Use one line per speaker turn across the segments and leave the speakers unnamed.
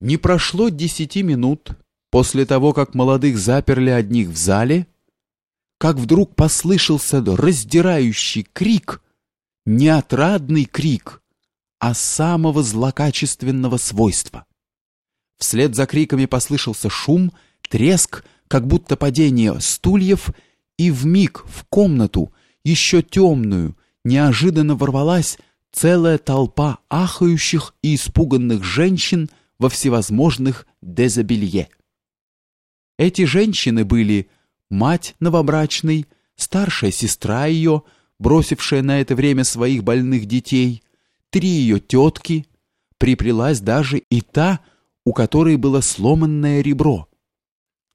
Не прошло десяти минут после того, как молодых заперли одних в зале, как вдруг послышался раздирающий крик, не отрадный крик, а самого злокачественного свойства. Вслед за криками послышался шум, треск, как будто падение стульев, и в миг в комнату, еще темную, неожиданно ворвалась целая толпа ахающих и испуганных женщин во всевозможных дезобелье. Эти женщины были мать новобрачной, старшая сестра ее, бросившая на это время своих больных детей, три ее тетки, приплелась даже и та, у которой было сломанное ребро.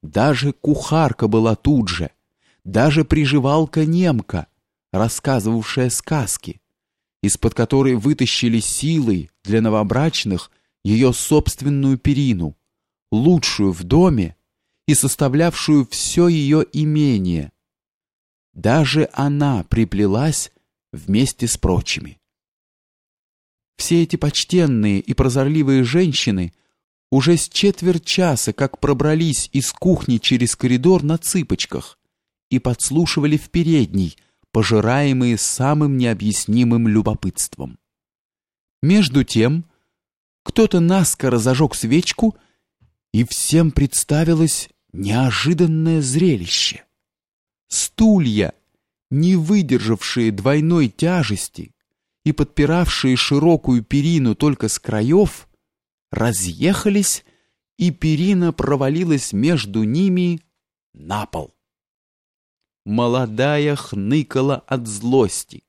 Даже кухарка была тут же, даже приживалка-немка, рассказывавшая сказки, из-под которой вытащили силой для новобрачных ее собственную перину, лучшую в доме и составлявшую все ее имение. Даже она приплелась вместе с прочими. Все эти почтенные и прозорливые женщины уже с четверть часа как пробрались из кухни через коридор на цыпочках и подслушивали в передней, пожираемые самым необъяснимым любопытством. Между тем, кто-то наскоро зажег свечку, и всем представилось неожиданное зрелище. Стулья, не выдержавшие двойной тяжести и подпиравшие широкую перину только с краев, разъехались, и перина провалилась между ними на пол. Молодая хныкала от злости.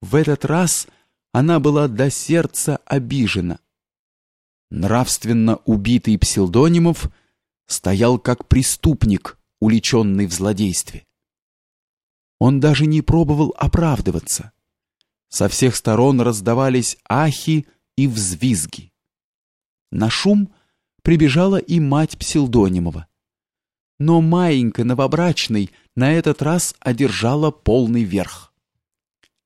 В этот раз она была до сердца обижена. Нравственно убитый Псилдонимов стоял как преступник, уличенный в злодействе. Он даже не пробовал оправдываться. Со всех сторон раздавались ахи и взвизги. На шум прибежала и мать Псилдонимова. Но маенька новобрачный на этот раз одержала полный верх.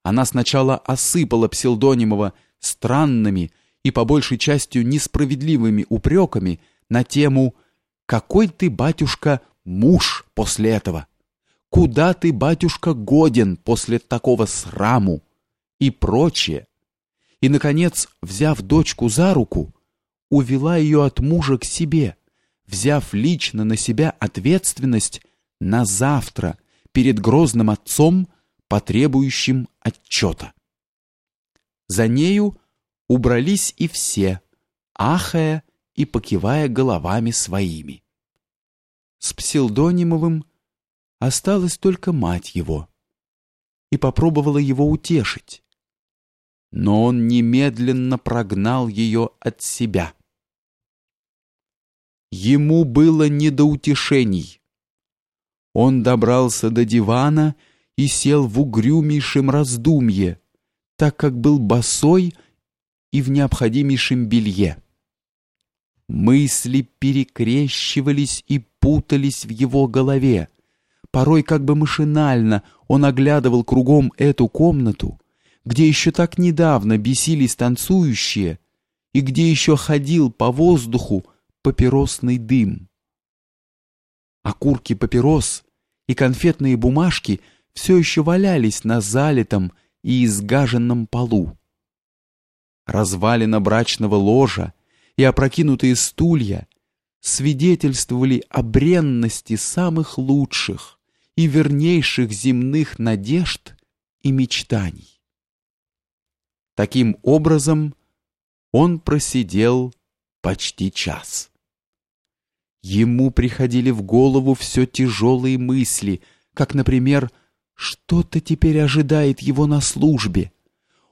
Она сначала осыпала Псилдонимова странными и по большей частью несправедливыми упреками на тему «Какой ты, батюшка, муж после этого? Куда ты, батюшка, годен после такого сраму?» и прочее. И, наконец, взяв дочку за руку, увела ее от мужа к себе, взяв лично на себя ответственность на завтра перед грозным отцом, потребующим отчета. За нею убрались и все, ахая и покивая головами своими. С Псилдонимовым осталась только мать его и попробовала его утешить. Но он немедленно прогнал ее от себя. Ему было не до утешений. Он добрался до дивана и сел в угрюмейшем раздумье, так как был босой и в необходимейшем белье. Мысли перекрещивались и путались в его голове. Порой как бы машинально он оглядывал кругом эту комнату, где еще так недавно бесились танцующие и где еще ходил по воздуху папиросный дым. Окурки папирос и конфетные бумажки все еще валялись на залитом и изгаженном полу. Развалина брачного ложа и опрокинутые стулья свидетельствовали о бренности самых лучших и вернейших земных надежд и мечтаний. Таким образом, он просидел почти час. Ему приходили в голову все тяжелые мысли, как, например, что-то теперь ожидает его на службе.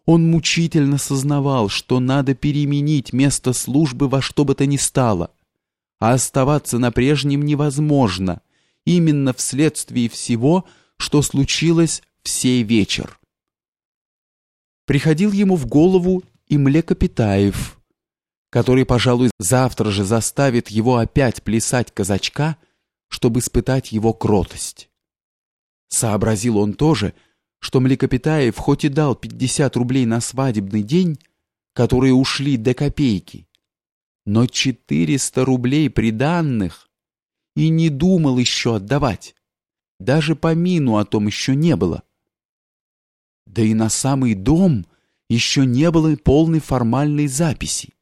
Он мучительно сознавал, что надо переменить место службы во что бы то ни стало, а оставаться на прежнем невозможно, именно вследствие всего, что случилось в сей вечер. Приходил ему в голову и Млекопитаев, который, пожалуй, завтра же заставит его опять плясать казачка, чтобы испытать его кротость. Сообразил он тоже, что Млекопитаев хоть и дал 50 рублей на свадебный день, которые ушли до копейки, но четыреста рублей приданных и не думал еще отдавать. Даже помину о том еще не было. Да и на самый дом еще не было полной формальной записи.